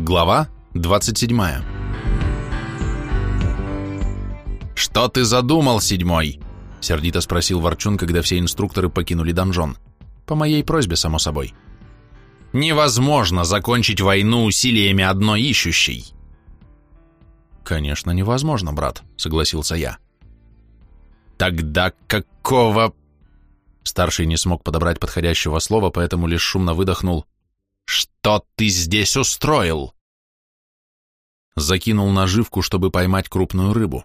Глава 27 «Что ты задумал, седьмой?» — сердито спросил Ворчун, когда все инструкторы покинули донжон. По моей просьбе, само собой. «Невозможно закончить войну усилиями одной ищущей!» «Конечно, невозможно, брат», — согласился я. «Тогда какого...» Старший не смог подобрать подходящего слова, поэтому лишь шумно выдохнул. «Что ты здесь устроил?» Закинул наживку, чтобы поймать крупную рыбу.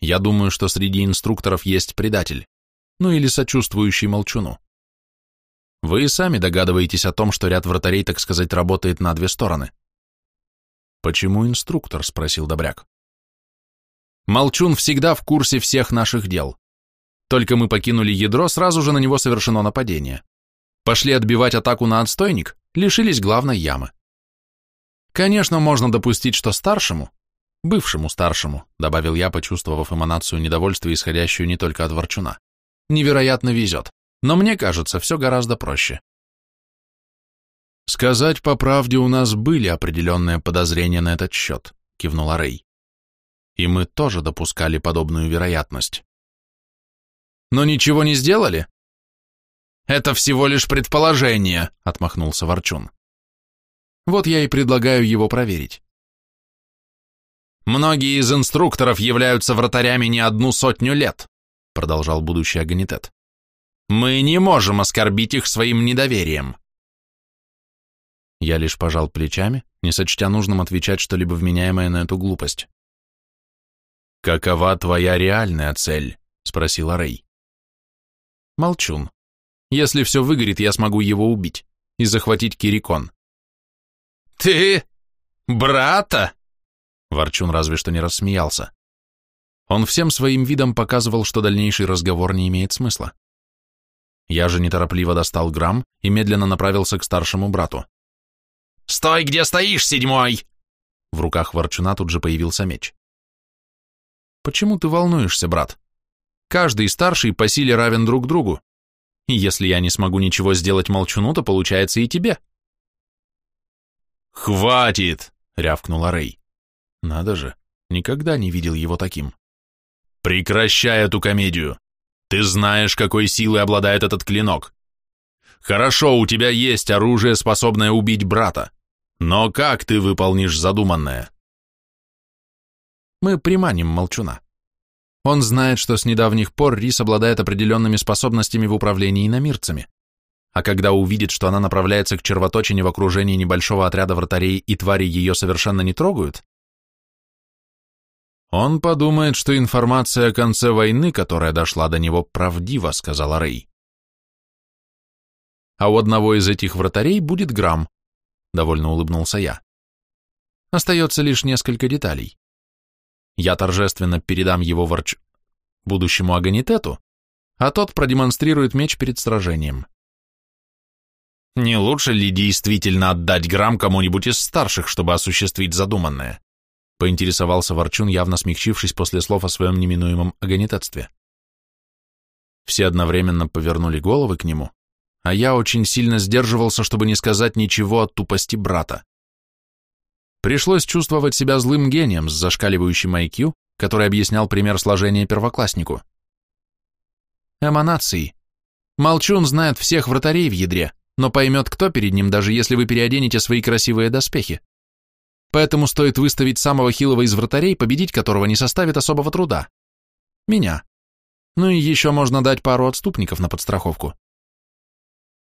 Я думаю, что среди инструкторов есть предатель, ну или сочувствующий молчуну. Вы и сами догадываетесь о том, что ряд вратарей, так сказать, работает на две стороны. «Почему инструктор?» — спросил Добряк. «Молчун всегда в курсе всех наших дел. Только мы покинули ядро, сразу же на него совершено нападение. Пошли отбивать атаку на отстойник, лишились главной ямы. Конечно, можно допустить, что старшему, бывшему старшему, добавил я, почувствовав эманацию недовольства, исходящую не только от ворчуна, невероятно везет, но мне кажется, все гораздо проще. Сказать по правде, у нас были определенные подозрения на этот счет, кивнула Рэй. И мы тоже допускали подобную вероятность. Но ничего не сделали? Это всего лишь предположение, отмахнулся Ворчун. Вот я и предлагаю его проверить. Многие из инструкторов являются вратарями не одну сотню лет, продолжал будущий агонитет. Мы не можем оскорбить их своим недоверием. Я лишь пожал плечами, не сочтя нужным отвечать что-либо вменяемое на эту глупость. «Какова твоя реальная цель?» — спросила Рэй. Молчун. Если все выгорит, я смогу его убить и захватить Кирикон. «Ты... брата?» Ворчун разве что не рассмеялся. Он всем своим видом показывал, что дальнейший разговор не имеет смысла. Я же неторопливо достал грамм и медленно направился к старшему брату. «Стой, где стоишь, седьмой!» В руках Ворчуна тут же появился меч. «Почему ты волнуешься, брат? Каждый старший по силе равен друг другу. Если я не смогу ничего сделать молчуну, то получается и тебе». «Хватит!» — рявкнула Рэй. Надо же, никогда не видел его таким. «Прекращай эту комедию! Ты знаешь, какой силой обладает этот клинок. Хорошо, у тебя есть оружие, способное убить брата. Но как ты выполнишь задуманное? Мы приманим молчуна. Он знает, что с недавних пор Рис обладает определенными способностями в управлении иномирцами. А когда увидит, что она направляется к червоточине в окружении небольшого отряда вратарей и твари ее совершенно не трогают, он подумает, что информация о конце войны, которая дошла до него, правдива, сказала Рэй. А у одного из этих вратарей будет грамм, довольно улыбнулся я. Остается лишь несколько деталей. Я торжественно передам его ворч... будущему агонитету, а тот продемонстрирует меч перед сражением. Не лучше ли действительно отдать грамм кому-нибудь из старших, чтобы осуществить задуманное? Поинтересовался Ворчун, явно смягчившись после слов о своем неминуемом агонитетстве. Все одновременно повернули головы к нему, а я очень сильно сдерживался, чтобы не сказать ничего о тупости брата. Пришлось чувствовать себя злым гением с зашкаливающим IQ, который объяснял пример сложения первокласснику. Эманации. Молчун знает всех вратарей в ядре, но поймет, кто перед ним, даже если вы переоденете свои красивые доспехи. Поэтому стоит выставить самого хилого из вратарей, победить которого не составит особого труда. Меня. Ну и еще можно дать пару отступников на подстраховку.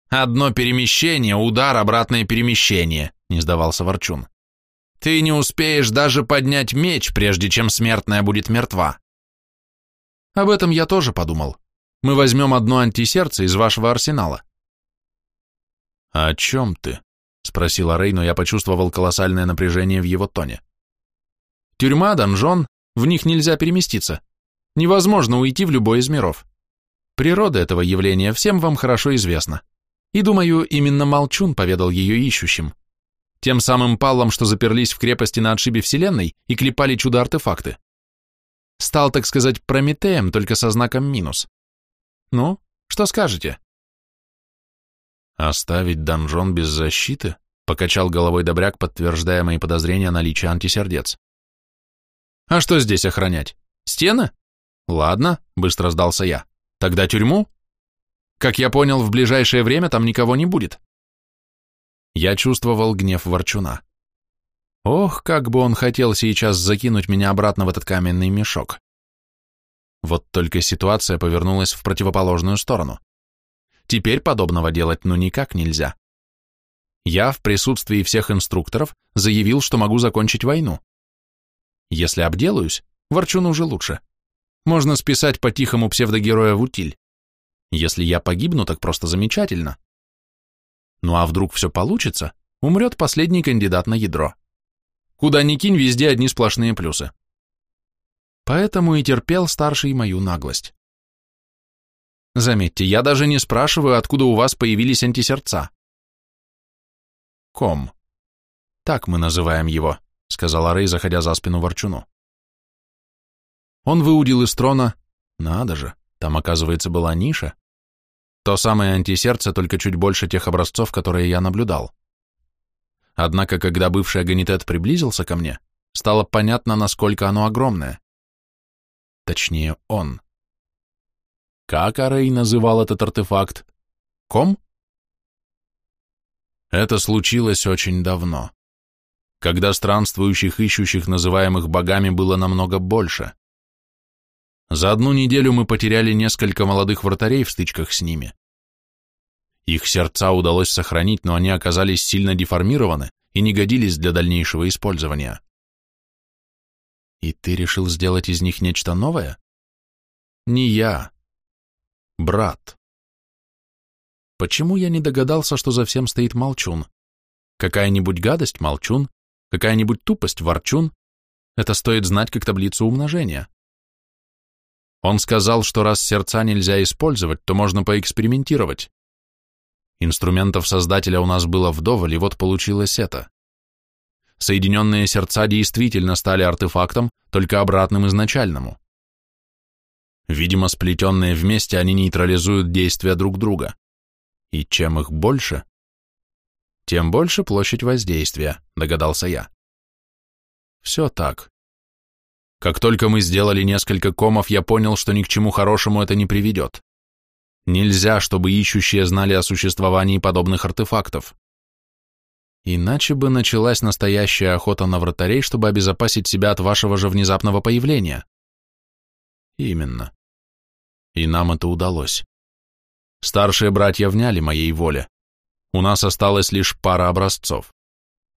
«Одно перемещение, удар, обратное перемещение», — не сдавался Ворчун. «Ты не успеешь даже поднять меч, прежде чем смертная будет мертва». «Об этом я тоже подумал. Мы возьмем одно антисердце из вашего арсенала». «О чем ты?» — спросила Рей, но я почувствовал колоссальное напряжение в его тоне. «Тюрьма, донжон, в них нельзя переместиться. Невозможно уйти в любой из миров. Природа этого явления всем вам хорошо известна. И, думаю, именно Молчун поведал ее ищущим. Тем самым паллам, что заперлись в крепости на отшибе Вселенной и клепали чудо-артефакты. Стал, так сказать, Прометеем, только со знаком минус. Ну, что скажете? Оставить донжон без защиты? Покачал головой Добряк, подтверждая мои подозрения о наличии антисердец. А что здесь охранять? Стены? Ладно, быстро сдался я. Тогда тюрьму? Как я понял, в ближайшее время там никого не будет. Я чувствовал гнев ворчуна. Ох, как бы он хотел сейчас закинуть меня обратно в этот каменный мешок. Вот только ситуация повернулась в противоположную сторону. Теперь подобного делать ну никак нельзя. Я в присутствии всех инструкторов заявил, что могу закончить войну. Если обделаюсь, ворчун уже лучше. Можно списать по-тихому псевдогероя в утиль. Если я погибну, так просто замечательно. Ну а вдруг все получится, умрет последний кандидат на ядро. Куда ни кинь, везде одни сплошные плюсы. Поэтому и терпел старший мою наглость. Заметьте, я даже не спрашиваю, откуда у вас появились антисердца. Ком. Так мы называем его, сказала Рэй, заходя за спину Ворчуну. Он выудил из трона, надо же, там, оказывается, была ниша. То самое антисердце, только чуть больше тех образцов, которые я наблюдал. Однако, когда бывший агонитет приблизился ко мне, стало понятно, насколько оно огромное. Точнее, он. Как Арей называл этот артефакт? Ком? Это случилось очень давно, когда странствующих ищущих, называемых богами, было намного больше. За одну неделю мы потеряли несколько молодых вратарей в стычках с ними. Их сердца удалось сохранить, но они оказались сильно деформированы и не годились для дальнейшего использования. И ты решил сделать из них нечто новое? Не я. Брат. Почему я не догадался, что за всем стоит молчун? Какая-нибудь гадость – молчун, какая-нибудь тупость – ворчун. Это стоит знать как таблицу умножения. Он сказал, что раз сердца нельзя использовать, то можно поэкспериментировать. Инструментов создателя у нас было вдоволь, и вот получилось это. Соединенные сердца действительно стали артефактом, только обратным изначальному. Видимо, сплетенные вместе, они нейтрализуют действия друг друга. И чем их больше, тем больше площадь воздействия, догадался я. Все так. Как только мы сделали несколько комов, я понял, что ни к чему хорошему это не приведет. Нельзя, чтобы ищущие знали о существовании подобных артефактов. Иначе бы началась настоящая охота на вратарей, чтобы обезопасить себя от вашего же внезапного появления. Именно. И нам это удалось. Старшие братья вняли моей воле. У нас осталось лишь пара образцов.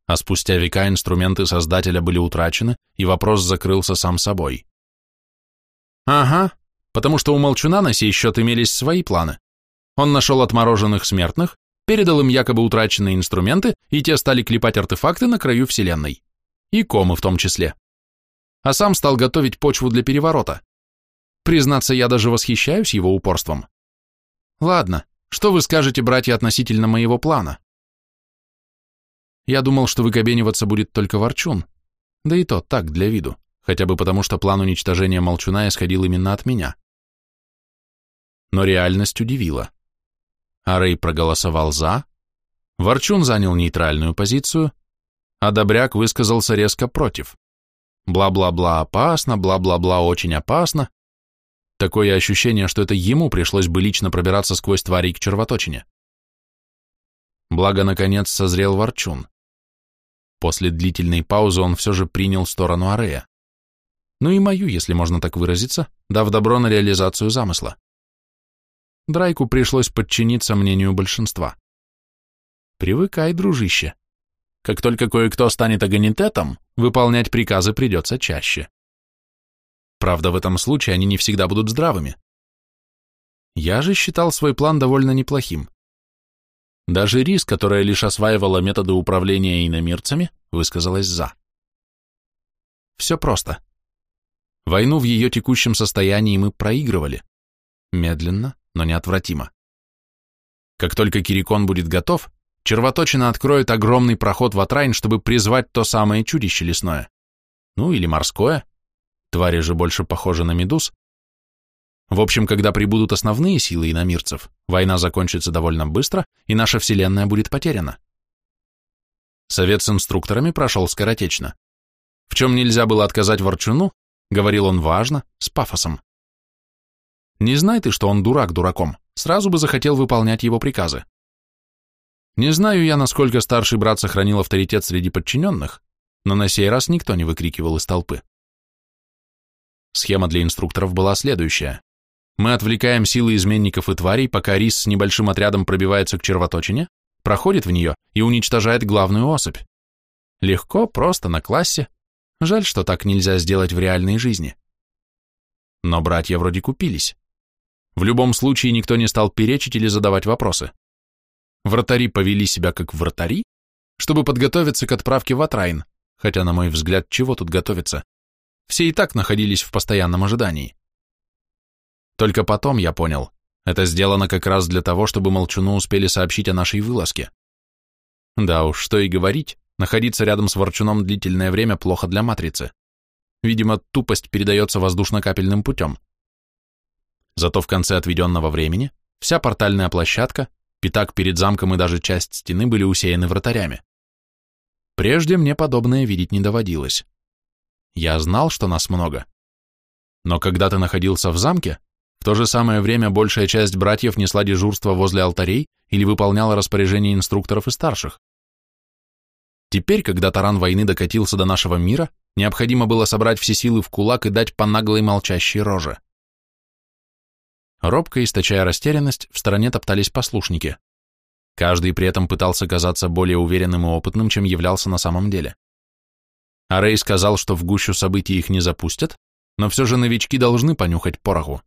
А спустя века инструменты создателя были утрачены, и вопрос закрылся сам собой. Ага, потому что у Молчуна на сей счет имелись свои планы. Он нашел отмороженных смертных, передал им якобы утраченные инструменты, и те стали клепать артефакты на краю Вселенной. И комы в том числе. А сам стал готовить почву для переворота. Признаться, я даже восхищаюсь его упорством. Ладно, что вы скажете, братья, относительно моего плана? Я думал, что выкобениваться будет только Ворчун, да и то так, для виду хотя бы потому, что план уничтожения Молчуна исходил именно от меня. Но реальность удивила. Арей проголосовал «за», Ворчун занял нейтральную позицию, а Добряк высказался резко против. Бла-бла-бла опасно, бла-бла-бла очень опасно. Такое ощущение, что это ему пришлось бы лично пробираться сквозь тварей к червоточине. Благо, наконец, созрел Ворчун. После длительной паузы он все же принял сторону Арея ну и мою, если можно так выразиться, дав добро на реализацию замысла. Драйку пришлось подчиниться мнению большинства. Привыкай, дружище. Как только кое-кто станет агонитетом, выполнять приказы придется чаще. Правда, в этом случае они не всегда будут здравыми. Я же считал свой план довольно неплохим. Даже Рис, которая лишь осваивала методы управления иномирцами, высказалась «за». Все просто. Войну в ее текущем состоянии мы проигрывали. Медленно, но неотвратимо. Как только Кирикон будет готов, червоточина откроет огромный проход в Атрайн, чтобы призвать то самое чудище лесное. Ну или морское. Твари же больше похожи на медуз. В общем, когда прибудут основные силы иномирцев, война закончится довольно быстро, и наша Вселенная будет потеряна. Совет с инструкторами прошел скоротечно. В чем нельзя было отказать Ворчуну, говорил он важно, с пафосом. Не знай ты, что он дурак дураком, сразу бы захотел выполнять его приказы. Не знаю я, насколько старший брат сохранил авторитет среди подчиненных, но на сей раз никто не выкрикивал из толпы. Схема для инструкторов была следующая. Мы отвлекаем силы изменников и тварей, пока рис с небольшим отрядом пробивается к червоточине, проходит в нее и уничтожает главную особь. Легко, просто, на классе. Жаль, что так нельзя сделать в реальной жизни. Но братья вроде купились. В любом случае никто не стал перечить или задавать вопросы. Вратари повели себя как вратари, чтобы подготовиться к отправке в Атрайн, хотя, на мой взгляд, чего тут готовиться? Все и так находились в постоянном ожидании. Только потом я понял, это сделано как раз для того, чтобы молчуну успели сообщить о нашей вылазке. Да уж, что и говорить, находиться рядом с ворчуном длительное время плохо для матрицы. Видимо, тупость передается воздушно-капельным путем. Зато в конце отведенного времени вся портальная площадка, пятак перед замком и даже часть стены были усеяны вратарями. Прежде мне подобное видеть не доводилось. Я знал, что нас много. Но когда ты находился в замке, в то же самое время большая часть братьев несла дежурство возле алтарей или выполняла распоряжения инструкторов и старших. Теперь, когда таран войны докатился до нашего мира, необходимо было собрать все силы в кулак и дать по наглой молчащей роже. Робко, источая растерянность, в стороне топтались послушники. Каждый при этом пытался казаться более уверенным и опытным, чем являлся на самом деле. А Рэй сказал, что в гущу событий их не запустят, но все же новички должны понюхать пороху.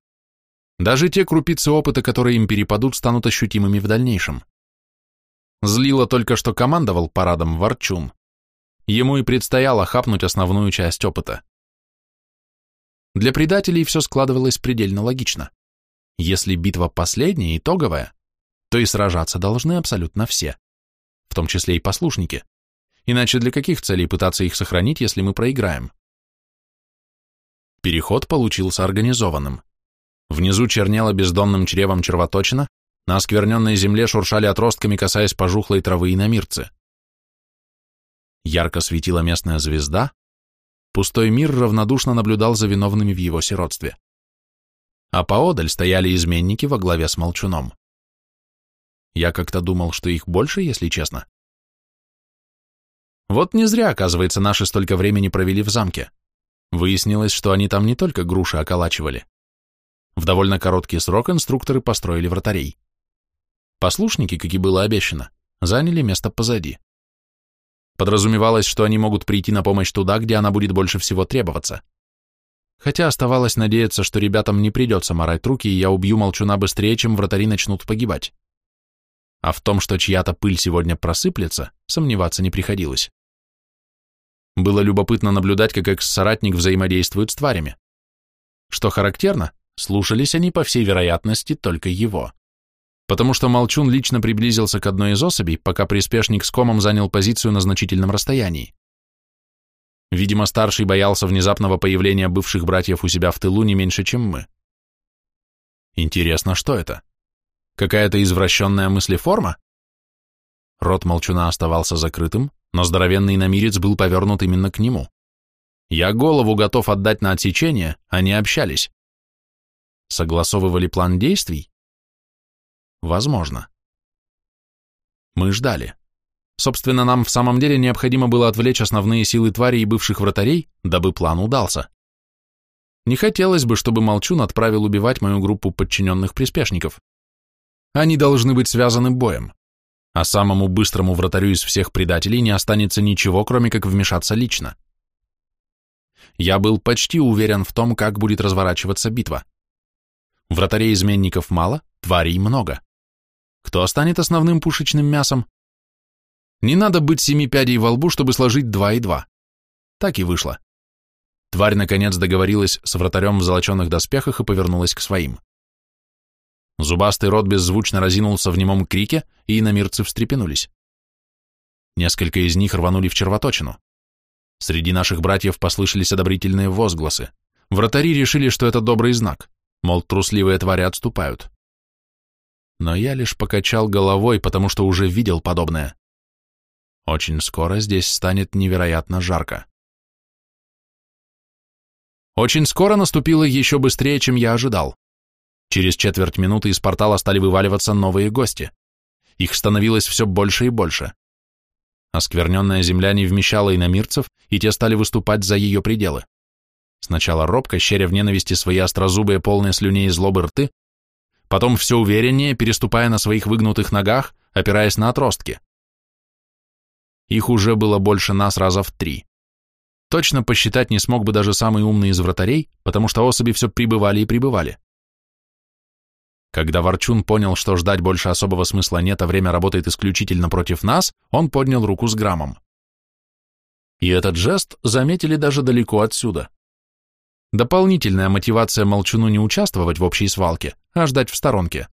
Даже те крупицы опыта, которые им перепадут, станут ощутимыми в дальнейшем. Злило только, что командовал парадом Ворчун. Ему и предстояло хапнуть основную часть опыта. Для предателей все складывалось предельно логично. Если битва последняя, итоговая, то и сражаться должны абсолютно все, в том числе и послушники. Иначе для каких целей пытаться их сохранить, если мы проиграем? Переход получился организованным. Внизу чернела бездонным чревом червоточина, на оскверненной земле шуршали отростками, касаясь пожухлой травы и намирцы. Ярко светила местная звезда, пустой мир равнодушно наблюдал за виновными в его сиротстве а поодаль стояли изменники во главе с Молчуном. Я как-то думал, что их больше, если честно. Вот не зря, оказывается, наши столько времени провели в замке. Выяснилось, что они там не только груши околачивали. В довольно короткий срок инструкторы построили вратарей. Послушники, как и было обещано, заняли место позади. Подразумевалось, что они могут прийти на помощь туда, где она будет больше всего требоваться хотя оставалось надеяться, что ребятам не придется морать руки, и я убью молчуна быстрее, чем вратари начнут погибать. А в том, что чья-то пыль сегодня просыплется, сомневаться не приходилось. Было любопытно наблюдать, как экс-соратник взаимодействует с тварями. Что характерно, слушались они, по всей вероятности, только его. Потому что Молчун лично приблизился к одной из особей, пока приспешник с комом занял позицию на значительном расстоянии. Видимо, старший боялся внезапного появления бывших братьев у себя в тылу не меньше, чем мы. Интересно, что это? Какая-то извращенная мыслеформа? Рот молчуна оставался закрытым, но здоровенный намирец был повернут именно к нему. Я голову готов отдать на отсечение, они общались. Согласовывали план действий? Возможно. Мы ждали. Собственно, нам в самом деле необходимо было отвлечь основные силы твари и бывших вратарей, дабы план удался. Не хотелось бы, чтобы Молчун отправил убивать мою группу подчиненных приспешников. Они должны быть связаны боем, а самому быстрому вратарю из всех предателей не останется ничего, кроме как вмешаться лично. Я был почти уверен в том, как будет разворачиваться битва. Вратарей изменников мало, тварей много. Кто станет основным пушечным мясом? Не надо быть семи пядей во лбу, чтобы сложить два и два. Так и вышло. Тварь, наконец, договорилась с вратарем в золоченных доспехах и повернулась к своим. Зубастый рот беззвучно разинулся в немом крике, и иномирцы встрепенулись. Несколько из них рванули в червоточину. Среди наших братьев послышались одобрительные возгласы. Вратари решили, что это добрый знак, мол, трусливые твари отступают. Но я лишь покачал головой, потому что уже видел подобное. Очень скоро здесь станет невероятно жарко. Очень скоро наступило еще быстрее, чем я ожидал. Через четверть минуты из портала стали вываливаться новые гости. Их становилось все больше и больше. Оскверненная земля не вмещала иномирцев, и те стали выступать за ее пределы. Сначала робко, щеря в ненависти свои острозубые, полные слюней и злобы рты, потом все увереннее, переступая на своих выгнутых ногах, опираясь на отростки. Их уже было больше нас раза в три. Точно посчитать не смог бы даже самый умный из вратарей, потому что особи все прибывали и прибывали. Когда Ворчун понял, что ждать больше особого смысла нет, а время работает исключительно против нас, он поднял руку с граммом. И этот жест заметили даже далеко отсюда. Дополнительная мотивация Молчуну не участвовать в общей свалке, а ждать в сторонке.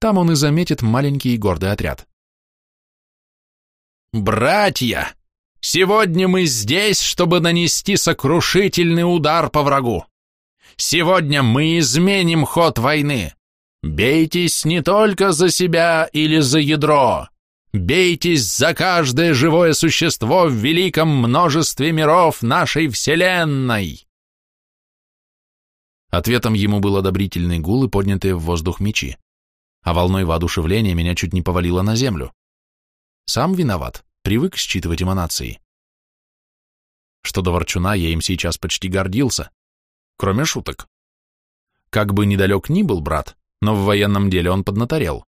Там он и заметит маленький и гордый отряд. «Братья, сегодня мы здесь, чтобы нанести сокрушительный удар по врагу. Сегодня мы изменим ход войны. Бейтесь не только за себя или за ядро. Бейтесь за каждое живое существо в великом множестве миров нашей Вселенной!» Ответом ему был одобрительный гул и поднятые в воздух мечи, а волной воодушевления меня чуть не повалило на землю. Сам виноват, привык считывать эманации. Что до Ворчуна, я им сейчас почти гордился, кроме шуток. Как бы недалек ни был брат, но в военном деле он поднаторел.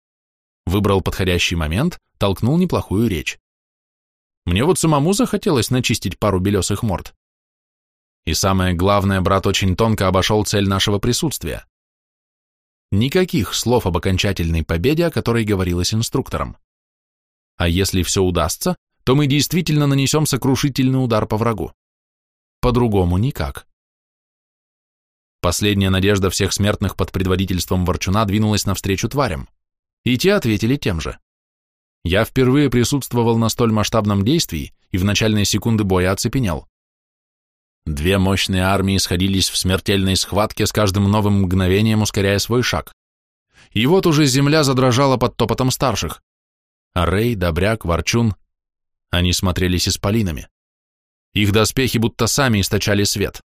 Выбрал подходящий момент, толкнул неплохую речь. Мне вот самому захотелось начистить пару белесых морд. И самое главное, брат очень тонко обошел цель нашего присутствия. Никаких слов об окончательной победе, о которой говорилось инструктором. А если все удастся, то мы действительно нанесем сокрушительный удар по врагу. По-другому никак. Последняя надежда всех смертных под предводительством Ворчуна двинулась навстречу тварям, и те ответили тем же. Я впервые присутствовал на столь масштабном действии и в начальные секунды боя оцепенел. Две мощные армии сходились в смертельной схватке с каждым новым мгновением, ускоряя свой шаг. И вот уже земля задрожала под топотом старших. А Рей, Добряк, Ворчун, они смотрелись исполинами. Их доспехи будто сами источали свет.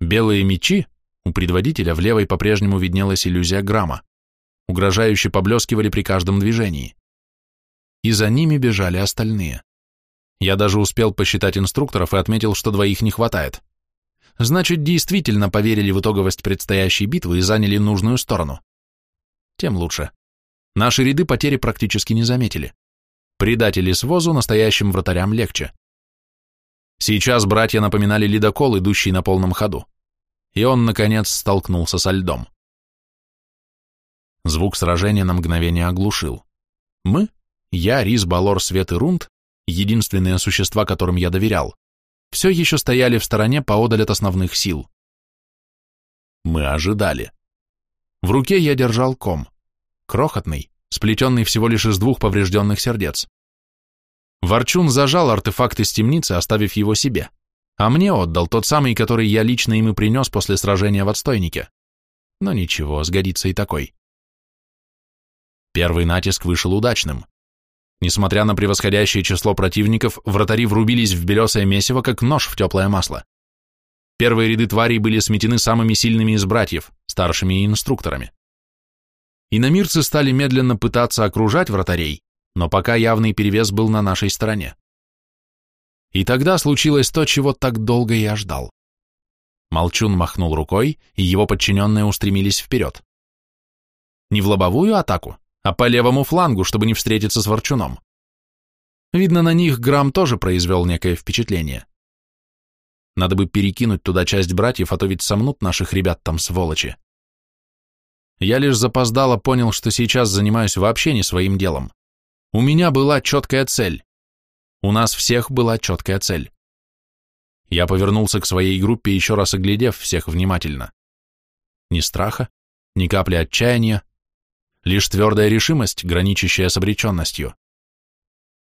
Белые мечи, у предводителя в левой по-прежнему виднелась иллюзия грамма. Угрожающе поблескивали при каждом движении. И за ними бежали остальные. Я даже успел посчитать инструкторов и отметил, что двоих не хватает. Значит, действительно поверили в итоговость предстоящей битвы и заняли нужную сторону. Тем лучше. Наши ряды потери практически не заметили. Предатели с возу настоящим вратарям легче. Сейчас братья напоминали ледокол, идущий на полном ходу и он, наконец, столкнулся со льдом. Звук сражения на мгновение оглушил. Мы, я, Рис, Балор, Свет и Рунд, единственные существа, которым я доверял, все еще стояли в стороне поодаль от основных сил. Мы ожидали. В руке я держал ком, крохотный, сплетенный всего лишь из двух поврежденных сердец. Ворчун зажал артефакт из темницы, оставив его себе а мне отдал тот самый, который я лично им и принес после сражения в отстойнике. Но ничего, сгодится и такой. Первый натиск вышел удачным. Несмотря на превосходящее число противников, вратари врубились в белесое месиво, как нож в теплое масло. Первые ряды тварей были сметены самыми сильными из братьев, старшими и инструкторами. Иномирцы стали медленно пытаться окружать вратарей, но пока явный перевес был на нашей стороне. И тогда случилось то, чего так долго я ждал. Молчун махнул рукой, и его подчиненные устремились вперед. Не в лобовую атаку, а по левому флангу, чтобы не встретиться с Ворчуном. Видно, на них Грамм тоже произвел некое впечатление. Надо бы перекинуть туда часть братьев, а то ведь сомнут наших ребят там сволочи. Я лишь запоздало понял, что сейчас занимаюсь вообще не своим делом. У меня была четкая цель у нас всех была четкая цель. Я повернулся к своей группе, еще раз оглядев всех внимательно. Ни страха, ни капли отчаяния, лишь твердая решимость, граничащая с обреченностью.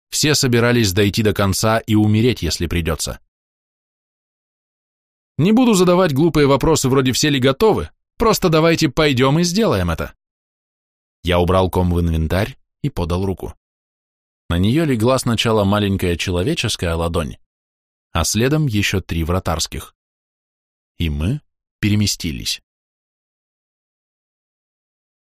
Все собирались дойти до конца и умереть, если придется. Не буду задавать глупые вопросы вроде «все ли готовы?», просто давайте пойдем и сделаем это. Я убрал ком в инвентарь и подал руку. На нее легла сначала маленькая человеческая ладонь, а следом еще три вратарских. И мы переместились.